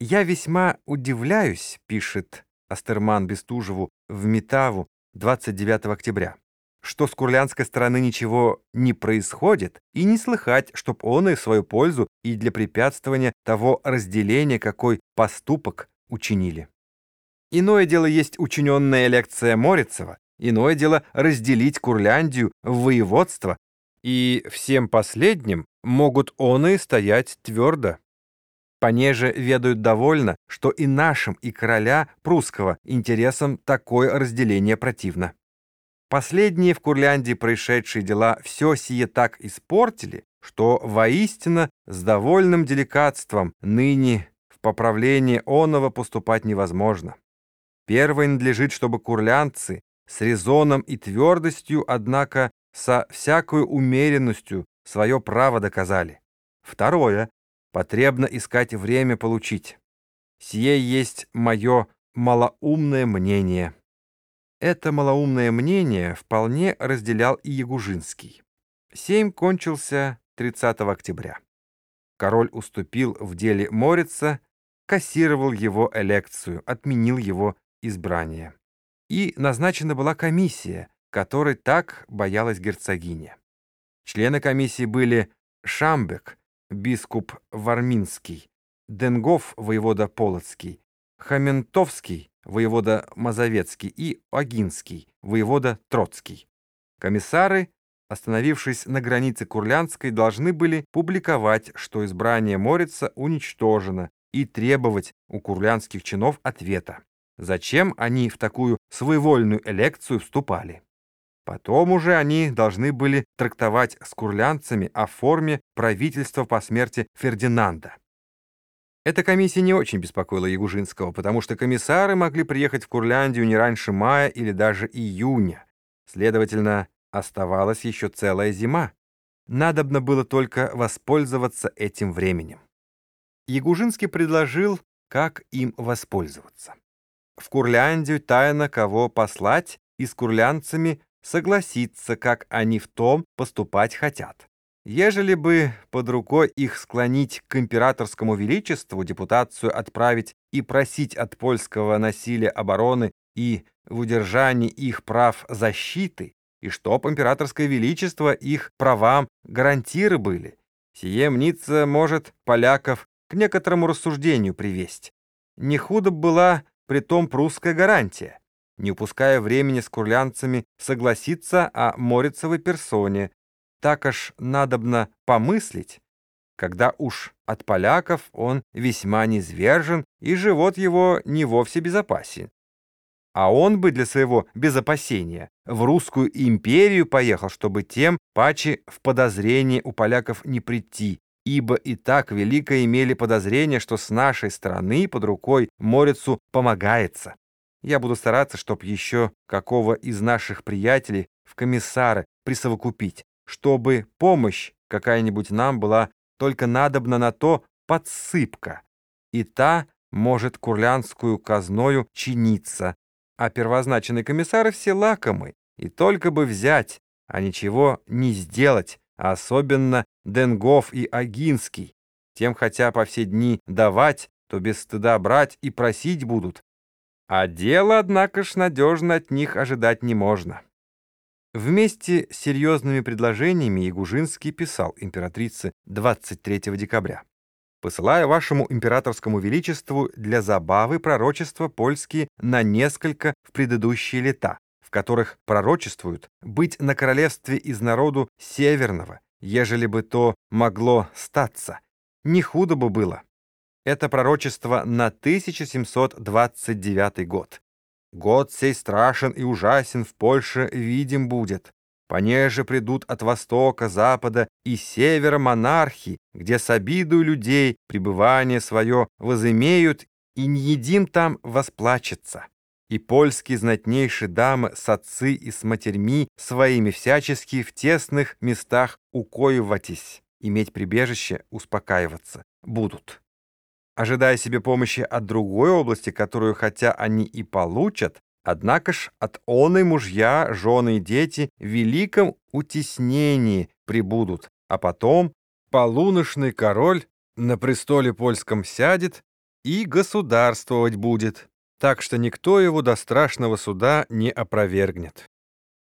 «Я весьма удивляюсь», — пишет Астерман Бестужеву в Метаву 29 октября, что с курлянской стороны ничего не происходит, и не слыхать, чтоб он и в свою пользу и для препятствования того разделения, какой поступок учинили. Иное дело есть учиненная лекция Морицева, иное дело разделить Курляндию в воеводство, и всем последним могут он и стоять твердо. Понеже ведают довольно, что и нашим, и короля прусского интересам такое разделение противно. Последние в Курляндии происшедшие дела все сие так испортили, что воистину с довольным деликатством ныне в поправление оного поступать невозможно. Первое надлежит, чтобы курлянцы с резоном и твердостью, однако со всякою умеренностью свое право доказали. Второе, потребно искать время получить. Сие есть мое малоумное мнение. Это малоумное мнение вполне разделял и Ягужинский. Сейм кончился 30 октября. Король уступил в деле Морица, кассировал его элекцию, отменил его избрание. И назначена была комиссия, которой так боялась герцогиня. Члены комиссии были Шамбек, бискуп Варминский, Денгов, воевода Полоцкий, Хаментовский, воевода Мазовецкий и Огинский, воевода Троцкий. Комиссары, остановившись на границе Курлянской, должны были публиковать, что избрание Морица уничтожено, и требовать у курлянских чинов ответа. Зачем они в такую своевольную элекцию вступали? Потом уже они должны были трактовать с курлянцами о форме правительства по смерти Фердинанда. Эта комиссия не очень беспокоила Ягужинского, потому что комиссары могли приехать в Курляндию не раньше мая или даже июня. Следовательно, оставалась еще целая зима. Надобно было только воспользоваться этим временем. Ягужинский предложил, как им воспользоваться. В Курляндию тайно кого послать и с курлянцами согласиться, как они в том поступать хотят. Ежели бы под рукой их склонить к императорскому величеству, депутацию отправить и просить от польского насилия обороны и в удержании их прав защиты, и чтоб императорское величество их правам гарантиры были, сие мнится может поляков к некоторому рассуждению привесть. Не худо была притом прусская гарантия не упуская времени с курлянцами согласиться о Морицевой персоне. Так аж надобно помыслить, когда уж от поляков он весьма низвержен, и живот его не вовсе безопасен. А он бы для своего безопасения в русскую империю поехал, чтобы тем паче в подозрение у поляков не прийти, ибо и так велико имели подозрение, что с нашей стороны под рукой Морицу помогается. Я буду стараться, чтоб еще какого из наших приятелей в комиссары присовокупить, чтобы помощь какая-нибудь нам была только надобна на то подсыпка, и та может курлянскую казною чиниться, а первозначенные комиссары все лакомы, и только бы взять, а ничего не сделать, а особенно Денгов и Агинский, тем хотя по все дни давать, то без стыда брать и просить будут, а дело, однако ж, надежно от них ожидать не можно. Вместе с серьезными предложениями Ягужинский писал императрице 23 декабря. «Посылаю вашему императорскому величеству для забавы пророчества польские на несколько в предыдущие лета, в которых пророчествуют быть на королевстве из народу северного, ежели бы то могло статься. Не худо бы было. Это пророчество на 1729 год. Год сей страшен и ужасен в Польше видим будет. Понеже придут от востока, запада и севера монархи, где с обидою людей пребывание свое возымеют, и не един там восплачется. И польские знатнейшие дамы с отцы и с матерьми своими всячески в тесных местах укоиватись, иметь прибежище, успокаиваться будут ожидая себе помощи от другой области, которую хотя они и получат, однако ж от оной мужья, жены и дети в великом утеснении прибудут, а потом полуношный король на престоле польском сядет, и государствовать будет, так что никто его до страшного суда не опровергнет.